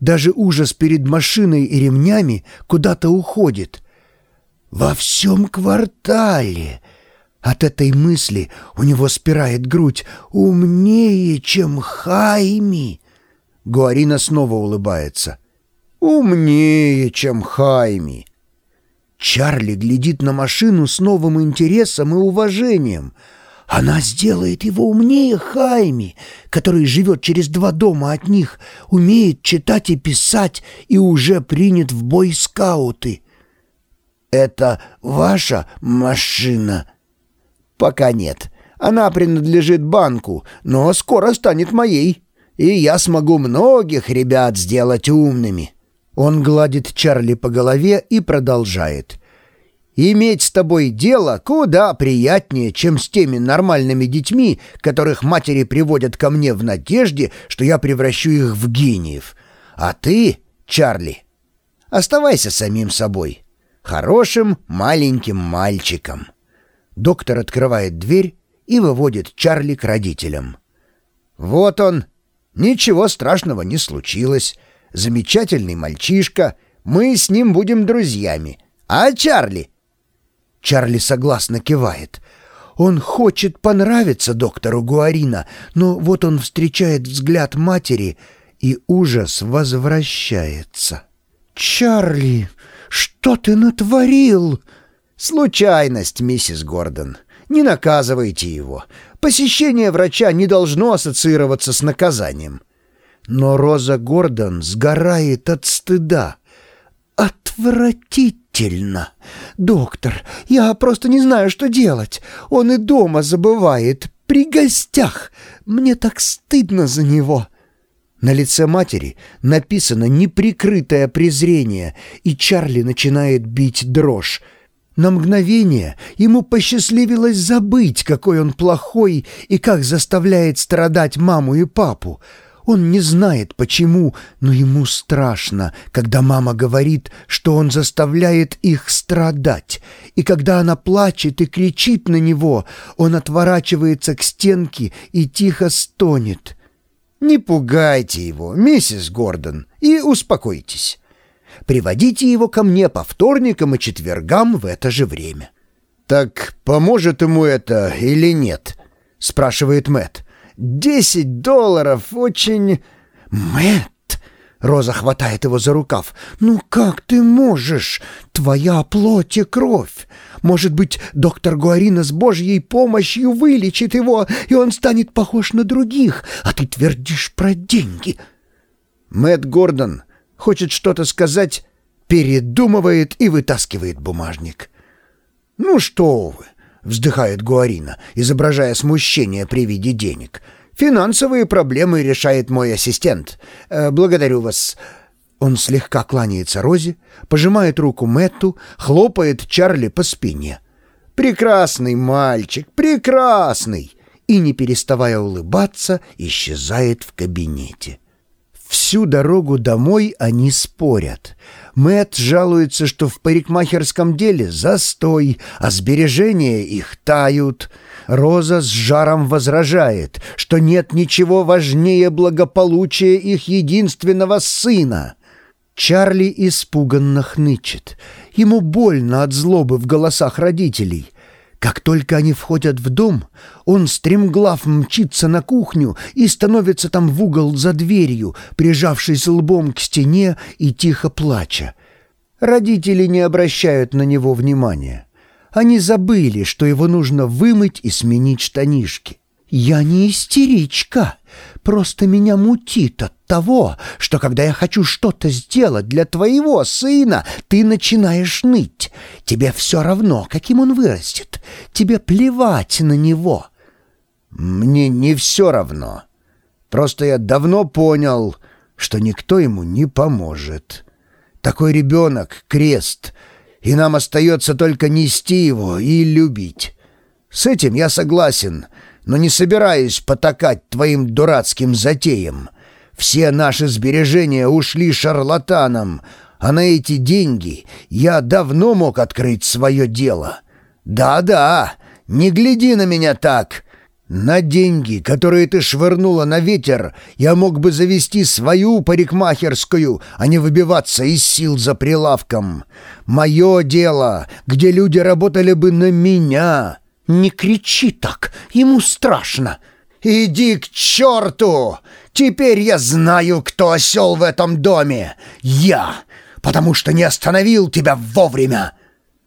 Даже ужас перед машиной и ремнями куда-то уходит. Во всем квартале. От этой мысли у него спирает грудь. Умнее, чем Хайми. Гуарина снова улыбается. Умнее, чем Хайми. Чарли глядит на машину с новым интересом и уважением. Она сделает его умнее Хайми, который живет через два дома от них, умеет читать и писать и уже принят в бой скауты. «Это ваша машина?» «Пока нет. Она принадлежит банку, но скоро станет моей, и я смогу многих ребят сделать умными». Он гладит Чарли по голове и продолжает. «Иметь с тобой дело куда приятнее, чем с теми нормальными детьми, которых матери приводят ко мне в надежде, что я превращу их в гениев. А ты, Чарли, оставайся самим собой, хорошим маленьким мальчиком». Доктор открывает дверь и выводит Чарли к родителям. «Вот он. Ничего страшного не случилось» замечательный мальчишка, мы с ним будем друзьями. А Чарли?» Чарли согласно кивает. Он хочет понравиться доктору Гуарина, но вот он встречает взгляд матери, и ужас возвращается. «Чарли, что ты натворил?» «Случайность, миссис Гордон. Не наказывайте его. Посещение врача не должно ассоциироваться с наказанием. Но Роза Гордон сгорает от стыда. «Отвратительно! Доктор, я просто не знаю, что делать. Он и дома забывает, при гостях. Мне так стыдно за него». На лице матери написано неприкрытое презрение, и Чарли начинает бить дрожь. На мгновение ему посчастливилось забыть, какой он плохой и как заставляет страдать маму и папу. Он не знает почему, но ему страшно, когда мама говорит, что он заставляет их страдать. И когда она плачет и кричит на него, он отворачивается к стенке и тихо стонет. «Не пугайте его, миссис Гордон, и успокойтесь. Приводите его ко мне по вторникам и четвергам в это же время». «Так поможет ему это или нет?» — спрашивает Мэтт. Десять долларов очень... Мэтт! Роза хватает его за рукав. «Ну как ты можешь? Твоя плоть и кровь! Может быть, доктор Гуарина с Божьей помощью вылечит его, и он станет похож на других, а ты твердишь про деньги!» Мэтт Гордон хочет что-то сказать, передумывает и вытаскивает бумажник. «Ну что вы! Вздыхает Гуарина, изображая смущение при виде денег. «Финансовые проблемы решает мой ассистент. Э, благодарю вас». Он слегка кланяется Розе, пожимает руку Мэтту, хлопает Чарли по спине. «Прекрасный мальчик, прекрасный!» И, не переставая улыбаться, исчезает в кабинете. Всю дорогу домой они спорят. Мэт жалуется, что в парикмахерском деле застой, а сбережения их тают. Роза с жаром возражает, что нет ничего важнее благополучия их единственного сына. Чарли испуганно хнычет. Ему больно от злобы в голосах родителей. Как только они входят в дом, он стремглав мчится на кухню и становится там в угол за дверью, прижавшись лбом к стене и тихо плача. Родители не обращают на него внимания. Они забыли, что его нужно вымыть и сменить штанишки. «Я не истеричка, просто меня мутит от того, что когда я хочу что-то сделать для твоего сына, ты начинаешь ныть. Тебе все равно, каким он вырастет. Тебе плевать на него». «Мне не все равно. Просто я давно понял, что никто ему не поможет. Такой ребенок — крест, и нам остается только нести его и любить. С этим я согласен» но не собираюсь потакать твоим дурацким затеям. Все наши сбережения ушли шарлатанам, а на эти деньги я давно мог открыть свое дело. Да-да, не гляди на меня так. На деньги, которые ты швырнула на ветер, я мог бы завести свою парикмахерскую, а не выбиваться из сил за прилавком. Мое дело, где люди работали бы на меня. Не кричи так, ему страшно. Иди к черту! Теперь я знаю, кто осел в этом доме. Я, потому что не остановил тебя вовремя.